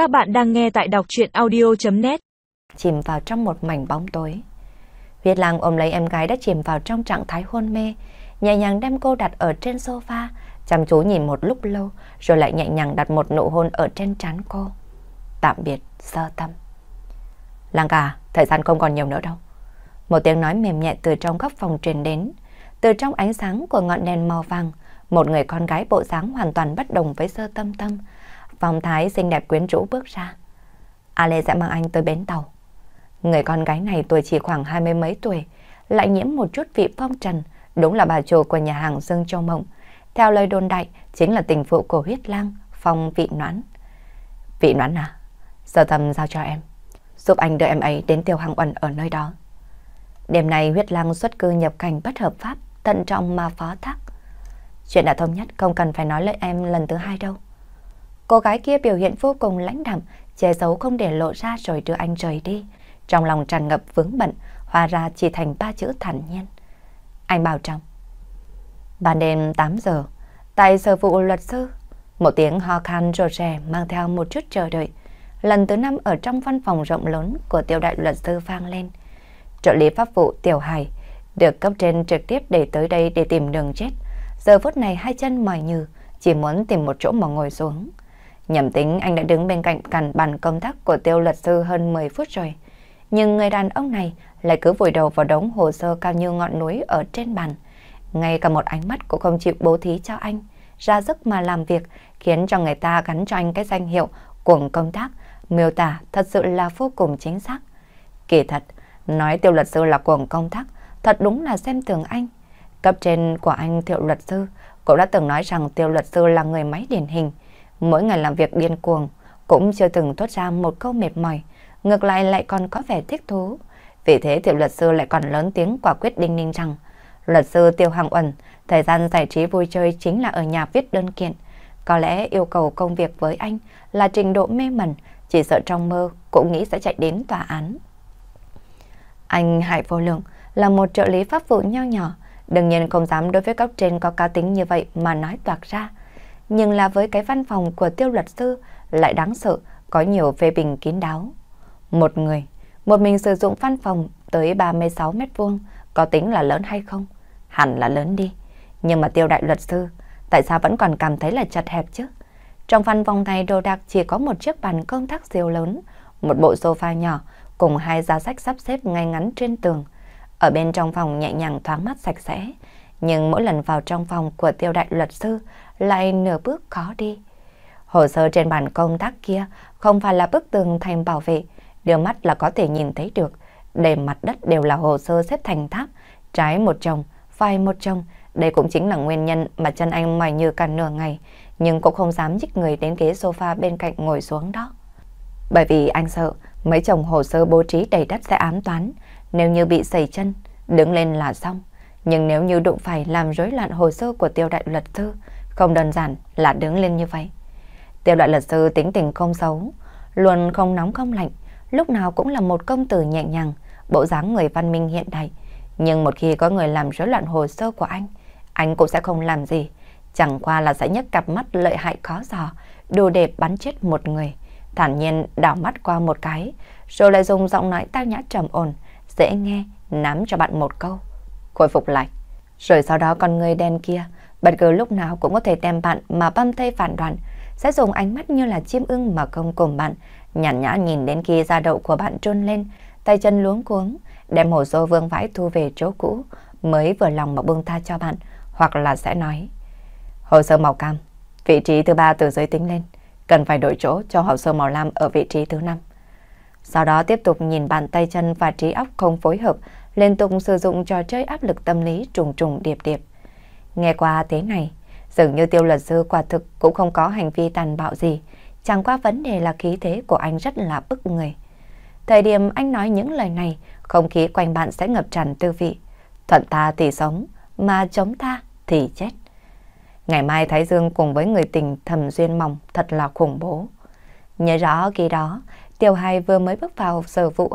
Các bạn đang nghe tại đọc chuyện audio.net Chìm vào trong một mảnh bóng tối. Huyết lang ôm lấy em gái đã chìm vào trong trạng thái hôn mê, nhẹ nhàng đem cô đặt ở trên sofa, chăm chú nhìn một lúc lâu, rồi lại nhẹ nhàng đặt một nụ hôn ở trên trán cô. Tạm biệt, sơ tâm. Lang cả, thời gian không còn nhiều nữa đâu. Một tiếng nói mềm nhẹ từ trong góc phòng truyền đến. Từ trong ánh sáng của ngọn đèn màu vàng, một người con gái bộ dáng hoàn toàn bất đồng với sơ tâm tâm. Phong thái xinh đẹp quyến rũ bước ra. A Lê sẽ mang anh tới bến tàu. Người con gái này tuổi chỉ khoảng hai mươi mấy tuổi, lại nhiễm một chút vị phong trần, đúng là bà chủ của nhà hàng Dương Châu Mộng. Theo lời đồn đại, chính là tình phụ của huyết lang, phong vị noãn. Vị noãn à? Giờ tâm giao cho em, giúp anh đưa em ấy đến tiêu hàng uẩn ở nơi đó. Đêm nay huyết lang xuất cư nhập cảnh bất hợp pháp, tận trọng mà phó thác. Chuyện đã thống nhất không cần phải nói lời em lần thứ hai đâu. Cô gái kia biểu hiện vô cùng lãnh đạm, che giấu không để lộ ra rồi đưa anh rời đi. Trong lòng tràn ngập vướng bận, hòa ra chỉ thành ba chữ thản nhiên. Anh bảo trọng. Ban đêm 8 giờ, tại sở vụ luật sư, một tiếng ho khan rồ rè mang theo một chút chờ đợi. Lần thứ năm ở trong văn phòng rộng lớn của tiêu đại luật sư vang lên. Trợ lý pháp vụ Tiểu Hải được cấp trên trực tiếp để tới đây để tìm đường chết. Giờ phút này hai chân mỏi như, chỉ muốn tìm một chỗ mà ngồi xuống. Nhầm tính anh đã đứng bên cạnh cằn bàn công tác của tiêu luật sư hơn 10 phút rồi. Nhưng người đàn ông này lại cứ vùi đầu vào đống hồ sơ cao như ngọn núi ở trên bàn. Ngay cả một ánh mắt cũng không chịu bố thí cho anh. Ra giấc mà làm việc khiến cho người ta gắn cho anh cái danh hiệu cuồng công tác, miêu tả thật sự là vô cùng chính xác. Kỳ thật, nói tiêu luật sư là cuồng công tác, thật đúng là xem thường anh. Cấp trên của anh thiệu luật sư cũng đã từng nói rằng tiêu luật sư là người máy điển hình. Mỗi ngày làm việc điên cuồng, cũng chưa từng thốt ra một câu mệt mỏi, ngược lại lại còn có vẻ thích thú. Vì thế tiểu luật sư lại còn lớn tiếng quả quyết đinh ninh rằng, luật sư Tiêu Hàng Uẩn, thời gian giải trí vui chơi chính là ở nhà viết đơn kiện. Có lẽ yêu cầu công việc với anh là trình độ mê mẩn, chỉ sợ trong mơ cũng nghĩ sẽ chạy đến tòa án. Anh Hải Vô Lượng là một trợ lý pháp vụ nho nhỏ, đương nhiên không dám đối với cấp trên có cá tính như vậy mà nói toạc ra nhưng là với cái văn phòng của tiêu luật sư lại đáng sợ, có nhiều phê bình kín đáo. Một người, một mình sử dụng văn phòng tới 36 mét vuông có tính là lớn hay không? Hẳn là lớn đi. Nhưng mà tiêu đại luật sư, tại sao vẫn còn cảm thấy là chật hẹp chứ? Trong văn phòng này đồ đạc chỉ có một chiếc bàn công tác siêu lớn, một bộ sofa nhỏ cùng hai giá sách sắp xếp ngay ngắn trên tường. Ở bên trong phòng nhẹ nhàng thoáng mát sạch sẽ, nhưng mỗi lần vào trong phòng của tiêu đại luật sư lại nửa bước khó đi. Hồ sơ trên bàn công tác kia không phải là bức tường thành bảo vệ, đưa mắt là có thể nhìn thấy được. Đầy mặt đất đều là hồ sơ xếp thành tháp, trái một chồng, phải một chồng. Đây cũng chính là nguyên nhân mà chân anh mỏi như cả nửa ngày, nhưng cũng không dám dích người đến ghế sofa bên cạnh ngồi xuống đó. Bởi vì anh sợ mấy chồng hồ sơ bố trí đầy đất sẽ ám toán, nếu như bị sẩy chân, đứng lên là xong. Nhưng nếu như đụng phải làm rối loạn hồ sơ của tiêu đại luật sư, không đơn giản là đứng lên như vậy. Tiêu đại luật sư tính tình không xấu, luôn không nóng không lạnh, lúc nào cũng là một công tử nhẹ nhàng, bộ dáng người văn minh hiện đại. Nhưng một khi có người làm rối loạn hồ sơ của anh, anh cũng sẽ không làm gì. Chẳng qua là sẽ nhấc cặp mắt lợi hại khó dò, đủ để bắn chết một người. Thản nhiên đảo mắt qua một cái, rồi lại dùng giọng nói tao nhã trầm ổn, dễ nghe, nắm cho bạn một câu. Khôi phục lại. Rồi sau đó con người đen kia Bất cứ lúc nào cũng có thể đem bạn mà băm thây phản đoạn, sẽ dùng ánh mắt như là chim ưng mà không cùng bạn, nhàn nhã nhìn đến khi da đậu của bạn trôn lên, tay chân luống cuống, đem hồ sơ vương vãi thu về chỗ cũ, mới vừa lòng mà buông tha cho bạn, hoặc là sẽ nói. Hồ sơ màu cam, vị trí thứ ba từ dưới tính lên, cần phải đổi chỗ cho hồ sơ màu lam ở vị trí thứ năm. Sau đó tiếp tục nhìn bàn tay chân và trí óc không phối hợp, liên tục sử dụng trò chơi áp lực tâm lý trùng trùng điệp điệp. Nghe qua thế này, dường như tiêu luật sư quả thực cũng không có hành vi tàn bạo gì, chẳng qua vấn đề là khí thế của anh rất là bức người. Thời điểm anh nói những lời này, không khí quanh bạn sẽ ngập tràn tư vị. Thuận ta thì sống, mà chống ta thì chết. Ngày mai Thái Dương cùng với người tình thầm duyên mỏng thật là khủng bố. Nhớ rõ khi đó, Tiểu hài vừa mới bước vào sở vụ,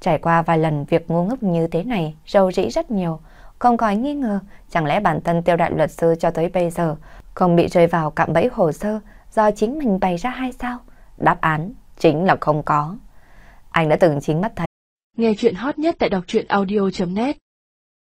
trải qua vài lần việc ngu ngốc như thế này, râu rĩ rất nhiều, không có nghi ngờ, chẳng lẽ bản thân tiêu đại luật sư cho tới bây giờ không bị rơi vào cạm bẫy hồ sơ do chính mình bày ra hay sao? Đáp án chính là không có. Anh đã từng chính mắt thấy. Nghe chuyện hot nhất tại đọc truyện audio.net